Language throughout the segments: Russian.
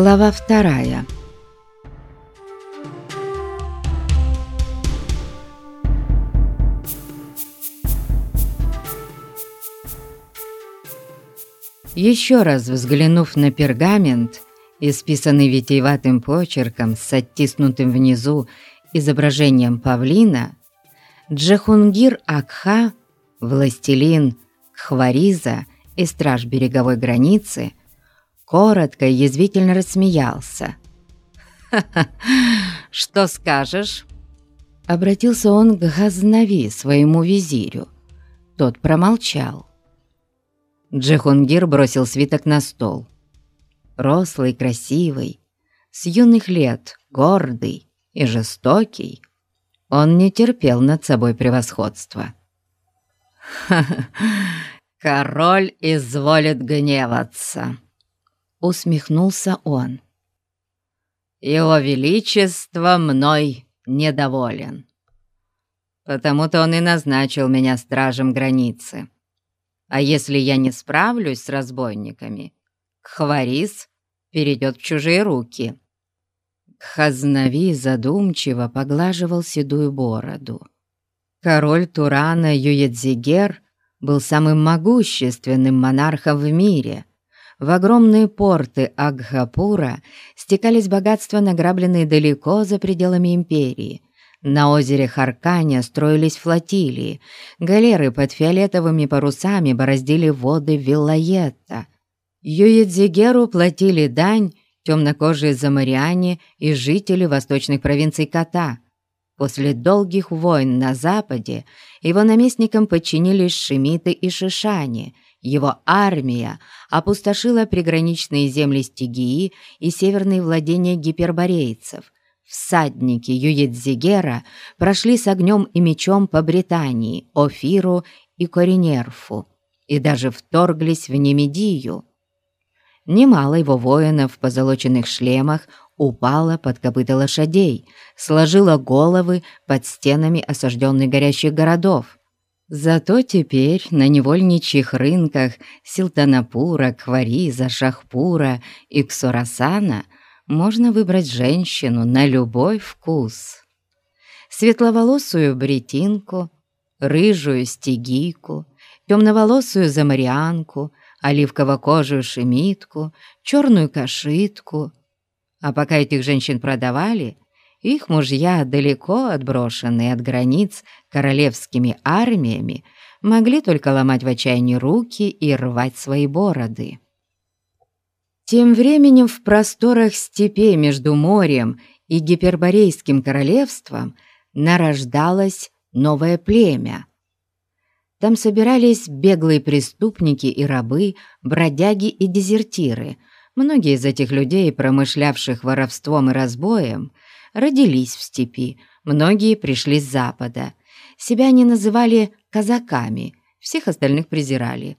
Глава вторая. Еще раз взглянув на пергамент, исписанный витиеватым почерком с оттиснутым внизу изображением павлина, Джахунгир Акха, властелин Хвариза и страж береговой границы, коротко и язвительно рассмеялся. «Ха-ха! Что скажешь?» Обратился он к Газнави, своему визирю. Тот промолчал. Джихунгир бросил свиток на стол. Рослый, красивый, с юных лет, гордый и жестокий, он не терпел над собой превосходства. «Ха-ха! Король изволит гневаться!» Усмехнулся он. «Его Величество мной недоволен. Потому-то он и назначил меня стражем границы. А если я не справлюсь с разбойниками, Кхварис перейдет в чужие руки». Хазнави задумчиво поглаживал седую бороду. Король Турана Юедзигер был самым могущественным монархом в мире. В огромные порты Агхапура стекались богатства, награбленные далеко за пределами империи – на озере Харканя строились флотилии, галеры под фиолетовыми парусами бороздили воды Виллаетта. Юедзигеру платили дань темнокожие замариане и жители восточных провинций Ката. После долгих войн на западе его наместникам подчинились шемиты и шишани. Его армия опустошила приграничные земли Стигии и северные владения гиперборейцев – Всадники Юедзигера прошли с огнем и мечом по Британии, Офиру и Коринерфу и даже вторглись в Немедию. Немало его воинов в позолоченных шлемах упало под копыта лошадей, сложило головы под стенами осажденных горящих городов. Зато теперь на невольничьих рынках Силтанапура, Квариза, Шахпура и Ксорасана – можно выбрать женщину на любой вкус. Светловолосую бретинку, рыжую стегийку, темноволосую замарианку, оливково-кожую шемитку, черную кашитку. А пока этих женщин продавали, их мужья, далеко отброшенные от границ королевскими армиями, могли только ломать в отчаянии руки и рвать свои бороды. Тем временем в просторах степей между морем и Гиперборейским королевством нарождалось новое племя. Там собирались беглые преступники и рабы, бродяги и дезертиры. Многие из этих людей, промышлявших воровством и разбоем, родились в степи, многие пришли с запада. Себя они называли казаками, всех остальных презирали.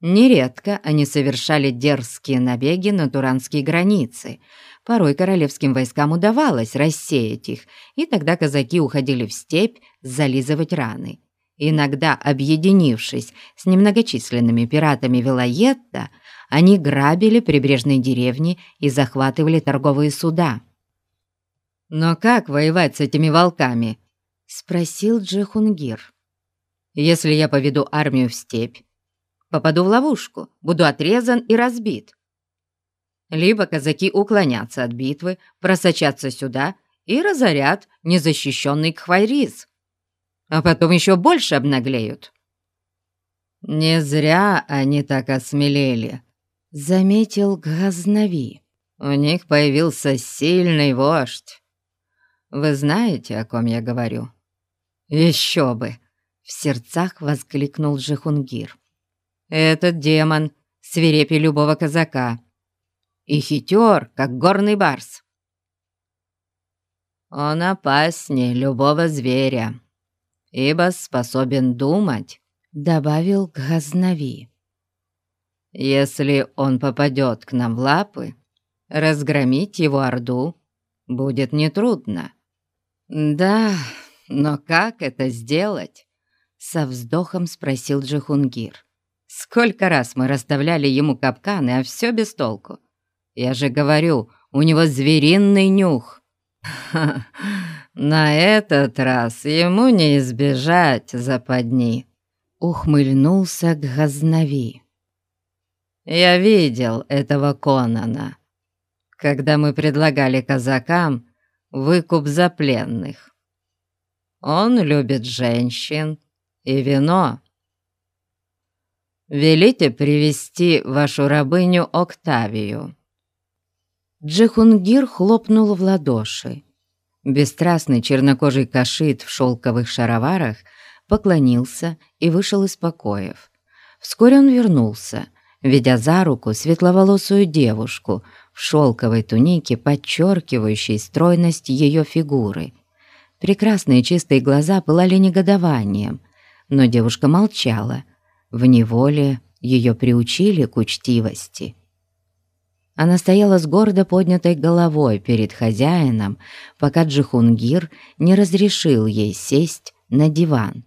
Нередко они совершали дерзкие набеги на туранские границы. Порой королевским войскам удавалось рассеять их, и тогда казаки уходили в степь зализывать раны. Иногда, объединившись с немногочисленными пиратами Вилаетта, они грабили прибрежные деревни и захватывали торговые суда. «Но как воевать с этими волками?» — спросил Джихунгир. «Если я поведу армию в степь, попаду в ловушку, буду отрезан и разбит. Либо казаки уклонятся от битвы, просочатся сюда и разорят незащищенный Кхвайриз, а потом еще больше обнаглеют. «Не зря они так осмелели», — заметил Газнави. «У них появился сильный вождь. Вы знаете, о ком я говорю?» «Еще бы!» — в сердцах воскликнул Жихунгир. Этот демон свирепей любого казака и хитер, как горный барс. Он опаснее любого зверя, ибо способен думать, добавил Газнави. Если он попадет к нам в лапы, разгромить его орду будет нетрудно. Да, но как это сделать? Со вздохом спросил Джихунгир. Сколько раз мы расставляли ему капканы, а все без толку. Я же говорю, у него звериный нюх. на этот раз ему не избежать западни. Ухмыльнулся Газнави. Я видел этого Конана, когда мы предлагали казакам выкуп за пленных. Он любит женщин и вино. Велите привести вашу рабыню Октавию». Джихунгир хлопнул в ладоши. Бесстрастный чернокожий кашит в шелковых шароварах поклонился и вышел из покоев. Вскоре он вернулся, ведя за руку светловолосую девушку в шелковой тунике, подчеркивающей стройность ее фигуры. Прекрасные чистые глаза пылали негодованием, но девушка молчала — в неволе ее приучили к учтивости. Она стояла с гордо поднятой головой перед хозяином, пока Джихунгир не разрешил ей сесть на диван.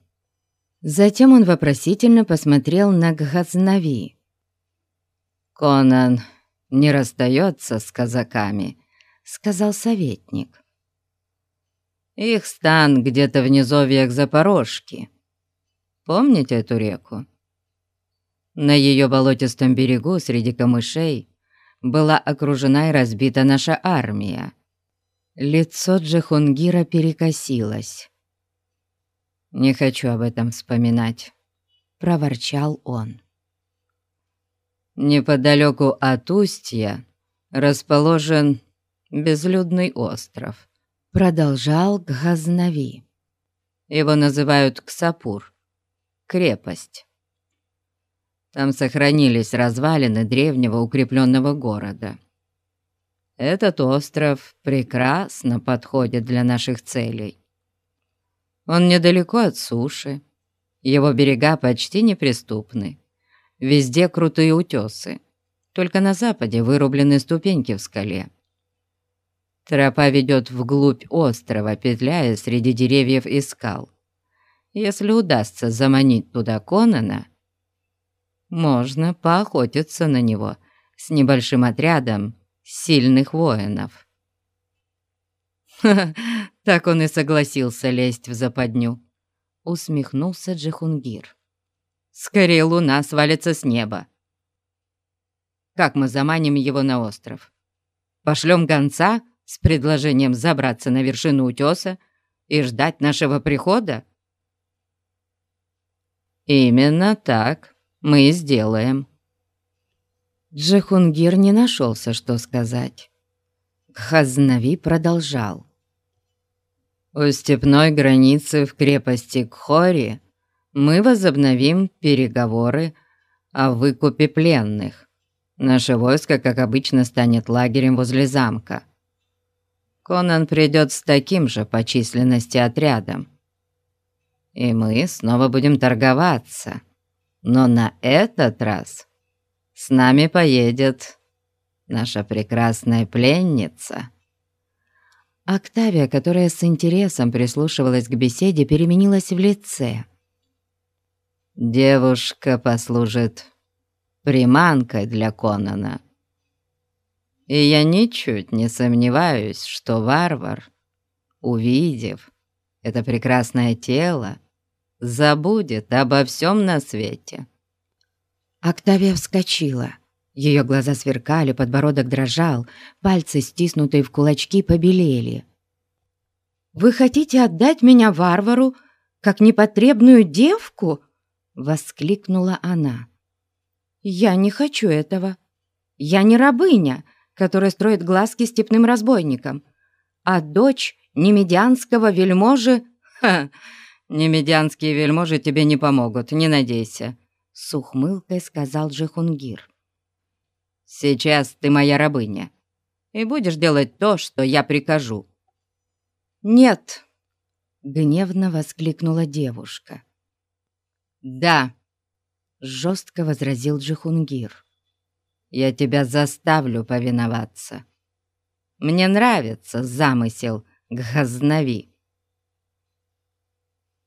Затем он вопросительно посмотрел на Гхазнави. «Конан не расстается с казаками», — сказал советник. «Их стан где-то в низовьях Запорожки. Помните эту реку?» На ее болотистом берегу среди камышей была окружена и разбита наша армия. Лицо Джихунгира перекосилось. «Не хочу об этом вспоминать», — проворчал он. Неподалеку от устья расположен безлюдный остров. Продолжал Гхазнави. Его называют Ксапур, крепость. Там сохранились развалины древнего укрепленного города. Этот остров прекрасно подходит для наших целей. Он недалеко от суши, его берега почти неприступны. Везде крутые утесы, только на западе вырублены ступеньки в скале. Тропа ведет вглубь острова, петляя среди деревьев и скал. Если удастся заманить туда Конана, можно поохотиться на него с небольшим отрядом сильных воинов. так он и согласился лезть в западню», — усмехнулся Джихунгир. «Скорее луна свалится с неба. Как мы заманим его на остров? Пошлем гонца с предложением забраться на вершину утеса и ждать нашего прихода?» «Именно так», мы сделаем». Джихунгир не нашелся, что сказать. Хазнави продолжал. «У степной границы в крепости Кхори мы возобновим переговоры о выкупе пленных. Наше войско, как обычно, станет лагерем возле замка. Конан придет с таким же по численности отрядом. И мы снова будем торговаться». Но на этот раз с нами поедет наша прекрасная пленница». Октавия, которая с интересом прислушивалась к беседе, переменилась в лице. «Девушка послужит приманкой для Конана. И я ничуть не сомневаюсь, что варвар, увидев это прекрасное тело, забудет обо всем на свете». Октавия вскочила. Ее глаза сверкали, подбородок дрожал, пальцы, стиснутые в кулачки, побелели. «Вы хотите отдать меня варвару, как непотребную девку?» — воскликнула она. «Я не хочу этого. Я не рабыня, которая строит глазки степным разбойникам, а дочь немедианского вельможи... Ха, «Немедианские вельможи тебе не помогут, не надейся», — с ухмылкой сказал Джихунгир. «Сейчас ты моя рабыня, и будешь делать то, что я прикажу». «Нет!» — гневно воскликнула девушка. «Да!» — жестко возразил Джихунгир. «Я тебя заставлю повиноваться. Мне нравится замысел Гхазнави.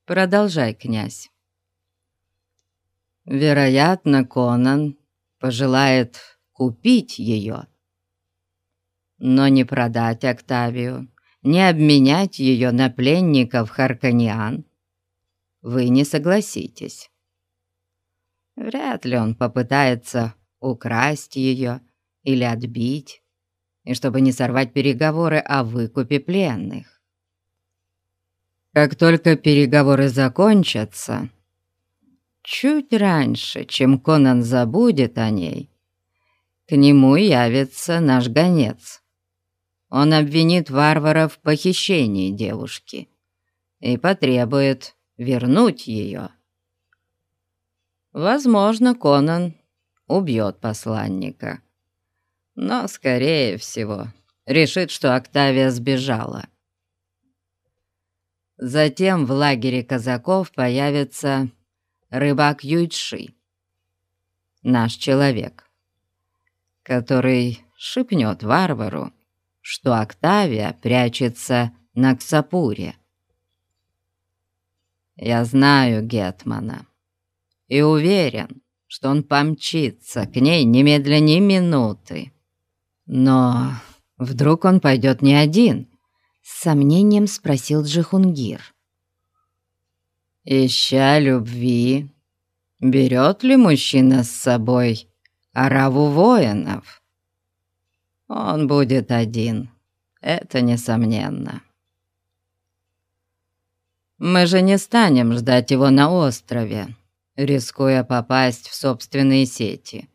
Продолжай, князь. Вероятно, Конан пожелает купить ее но не продать Октавию, не обменять ее на пленников Харканиан вы не согласитесь. Вряд ли он попытается украсть ее или отбить, и чтобы не сорвать переговоры о выкупе пленных. Как только переговоры закончатся, чуть раньше, чем Конан забудет о ней, к нему явится наш гонец. Он обвинит варвара в похищении девушки и потребует вернуть ее. Возможно, Конан убьет посланника, но, скорее всего, решит, что Октавия сбежала. Затем в лагере казаков появится рыбак Юйчши, наш человек, который шепнет варвару, что Октавия прячется на Ксапуре. Я знаю Гетмана и уверен, что он помчится к ней немедленно минуты. Но вдруг он пойдет не один? С сомнением спросил Джихунгир. Ища любви, берет ли мужчина с собой ораву воинов? Он будет один, это несомненно. Мы же не станем ждать его на острове, рискуя попасть в собственные сети.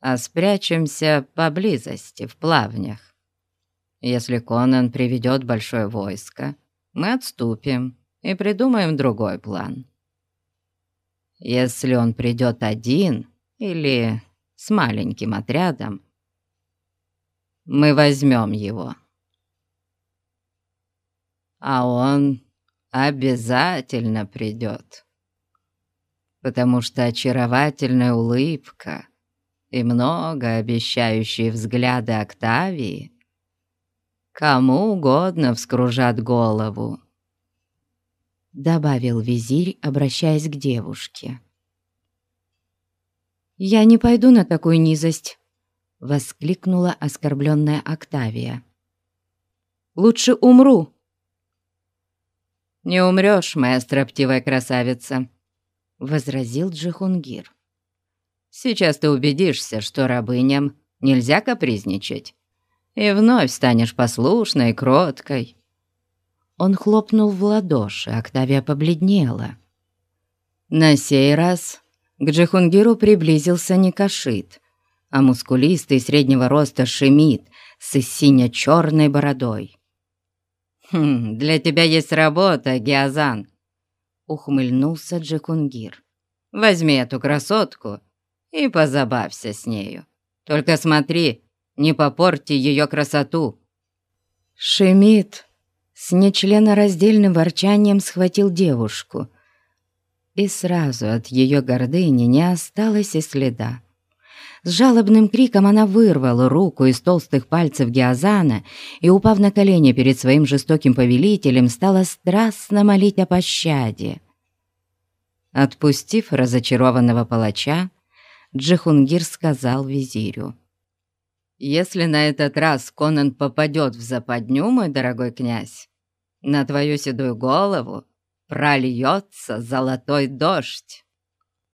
А спрячемся поблизости, в плавнях. Если Конан приведет большое войско, мы отступим и придумаем другой план. Если он придет один или с маленьким отрядом, мы возьмем его. А он обязательно придет потому что очаровательная улыбка и многообещающие взгляды Октавии кому угодно вскружат голову. Добавил визирь, обращаясь к девушке. «Я не пойду на такую низость», — воскликнула оскорбленная Октавия. «Лучше умру». «Не умрешь, моя строптивая красавица», возразил Джихунгир. «Сейчас ты убедишься, что рабыням нельзя капризничать, и вновь станешь послушной, кроткой». Он хлопнул в ладоши, Октавия побледнела. На сей раз к Джихунгиру приблизился не Кашит, а мускулистый среднего роста Шемид с сине-черной бородой. «Хм, для тебя есть работа, Геозан», ухмыльнулся Джекунгир. «Возьми эту красотку и позабавься с нею. Только смотри, не попорти ее красоту». Шемит с нечленораздельным ворчанием схватил девушку, и сразу от ее гордыни не осталось и следа. С жалобным криком она вырвала руку из толстых пальцев Геозана и, упав на колени перед своим жестоким повелителем, стала страстно молить о пощаде. Отпустив разочарованного палача, Джихунгир сказал визирю. «Если на этот раз Конан попадет в западню, мой дорогой князь, на твою седую голову прольется золотой дождь».